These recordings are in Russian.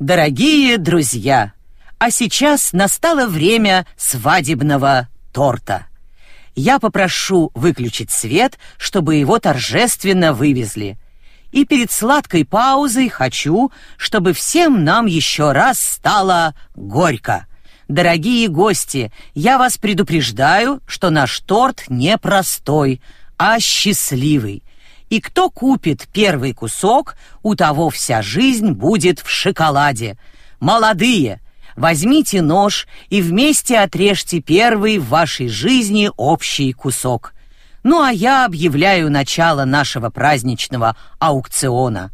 Дорогие друзья, а сейчас настало время свадебного торта. Я попрошу выключить свет, чтобы его торжественно вывезли. И перед сладкой паузой хочу, чтобы всем нам еще раз стало горько. Дорогие гости, я вас предупреждаю, что наш торт не простой, а счастливый. И кто купит первый кусок, у того вся жизнь будет в шоколаде. Молодые, возьмите нож и вместе отрежьте первый в вашей жизни общий кусок. Ну а я объявляю начало нашего праздничного аукциона.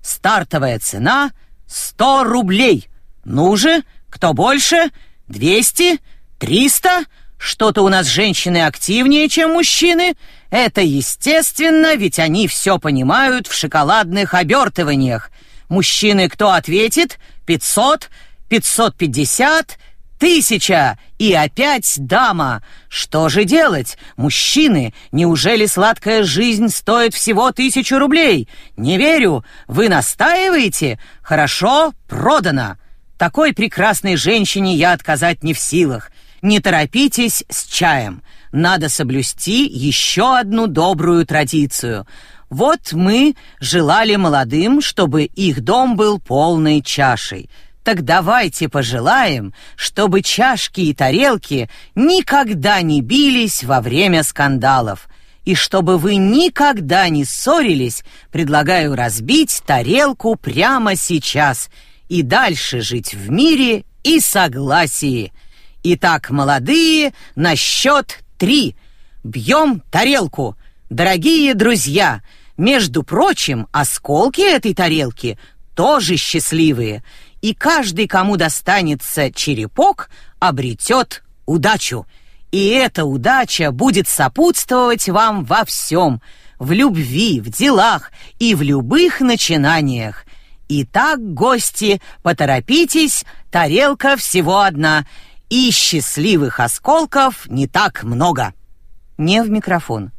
Стартовая цена — 100 рублей. Ну же, кто больше? 200? 300? Что-то у нас женщины активнее, чем мужчины. Это естественно, ведь они все понимают в шоколадных обертываниях. Мужчины кто ответит? 500, 550, тысяча и опять дама. Что же делать? Мужчины, неужели сладкая жизнь стоит всего тысячу рублей? Не верю. Вы настаиваете? Хорошо, продано. Такой прекрасной женщине я отказать не в силах. Не торопитесь с чаем. Надо соблюсти еще одну добрую традицию. Вот мы желали молодым, чтобы их дом был полной чашей. Так давайте пожелаем, чтобы чашки и тарелки никогда не бились во время скандалов. И чтобы вы никогда не ссорились, предлагаю разбить тарелку прямо сейчас и дальше жить в мире и согласии. Итак, молодые, на счет три. Бьем тарелку. Дорогие друзья, между прочим, осколки этой тарелки тоже счастливые, и каждый, кому достанется черепок, обретет удачу. И эта удача будет сопутствовать вам во всем, в любви, в делах и в любых начинаниях. Итак, гости, поторопитесь, тарелка всего одна — и счастливых осколков не так много. Не в микрофон.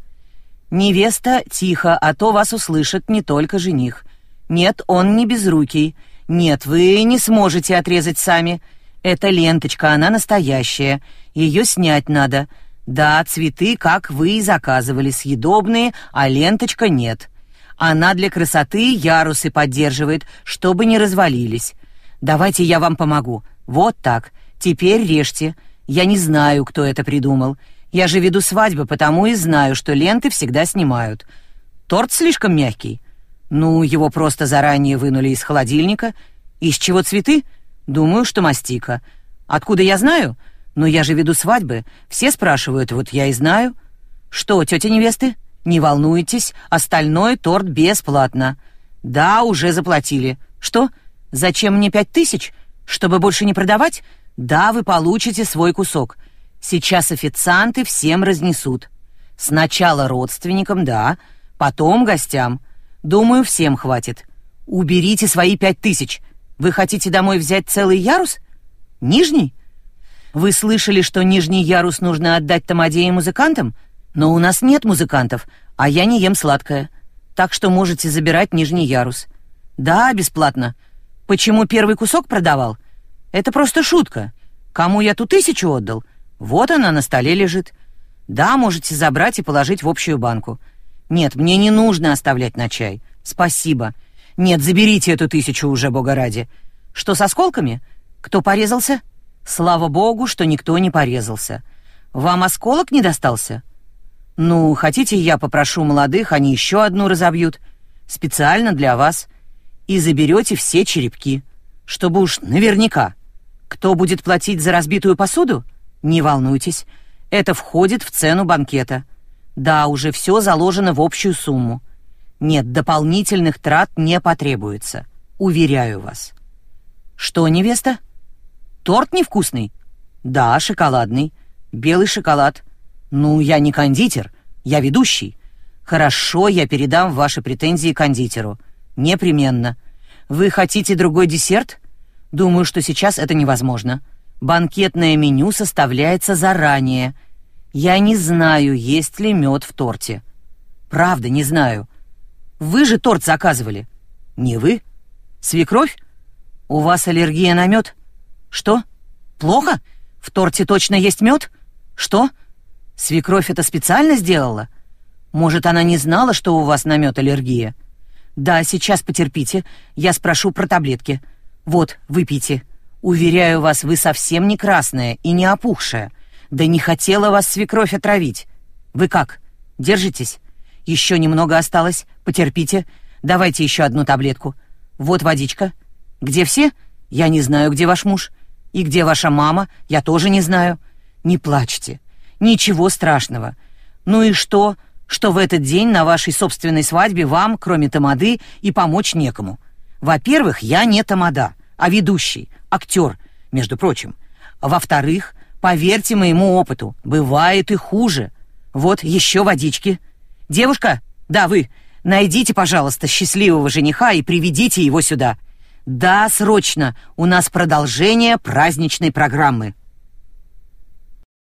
Невеста, тихо, а то вас услышит не только жених. Нет, он не безрукий. Нет, вы не сможете отрезать сами. Это ленточка, она настоящая. Ее снять надо. Да, цветы, как вы и заказывали, съедобные, а ленточка нет. Она для красоты ярусы поддерживает, чтобы не развалились. Давайте я вам помогу. Вот так. Теперь режьте. Я не знаю, кто это придумал. Я же веду свадьбы, потому и знаю, что ленты всегда снимают. Торт слишком мягкий. Ну, его просто заранее вынули из холодильника. Из чего цветы? Думаю, что мастика. Откуда я знаю? Но я же веду свадьбы. Все спрашивают, вот я и знаю. Что, тетя невесты? Не волнуйтесь, остальное торт бесплатно. Да, уже заплатили. Что? Зачем мне пять тысяч? Чтобы больше не продавать? Да, вы получите свой кусок. Сейчас официанты всем разнесут. Сначала родственникам, да, потом гостям. Думаю, всем хватит. Уберите свои пять тысяч. Вы хотите домой взять целый ярус? Нижний? Вы слышали, что нижний ярус нужно отдать тамаде и музыкантам? Но у нас нет музыкантов, а я не ем сладкое. Так что можете забирать нижний ярус. Да, бесплатно. Почему первый кусок продавал? — это просто шутка. Кому я ту тысячу отдал? Вот она на столе лежит. Да, можете забрать и положить в общую банку. Нет, мне не нужно оставлять на чай. Спасибо. Нет, заберите эту тысячу уже, бога ради. Что с осколками? Кто порезался? Слава богу, что никто не порезался. Вам осколок не достался? Ну, хотите, я попрошу молодых, они еще одну разобьют. Специально для вас. И заберете все черепки. Чтобы уж наверняка. Кто будет платить за разбитую посуду? Не волнуйтесь, это входит в цену банкета. Да, уже все заложено в общую сумму. Нет, дополнительных трат не потребуется. Уверяю вас. Что, невеста? Торт невкусный? Да, шоколадный. Белый шоколад. Ну, я не кондитер, я ведущий. Хорошо, я передам ваши претензии кондитеру. Непременно. Вы хотите другой десерт? Думаю, что сейчас это невозможно. Банкетное меню составляется заранее. Я не знаю, есть ли мед в торте. Правда, не знаю. Вы же торт заказывали. Не вы? Свекровь? У вас аллергия на мед? Что? Плохо? В торте точно есть мед? Что? Свекровь это специально сделала? Может, она не знала, что у вас на мед аллергия? Да, сейчас потерпите, я спрошу про таблетки. Вот, выпейте. Уверяю вас, вы совсем не красная и не опухшая. Да не хотела вас свекровь отравить. Вы как? Держитесь? Еще немного осталось, потерпите. Давайте еще одну таблетку. Вот водичка. Где все? Я не знаю, где ваш муж. И где ваша мама? Я тоже не знаю. Не плачьте. Ничего страшного. Ну и что, что в этот день на вашей собственной свадьбе вам, кроме тамады, и помочь некому? Во-первых, я не тамада, а ведущий, актер, между прочим. Во-вторых, поверьте моему опыту, бывает и хуже. Вот еще водички. Девушка, да, вы, найдите, пожалуйста, счастливого жениха и приведите его сюда. Да, срочно, у нас продолжение праздничной программы.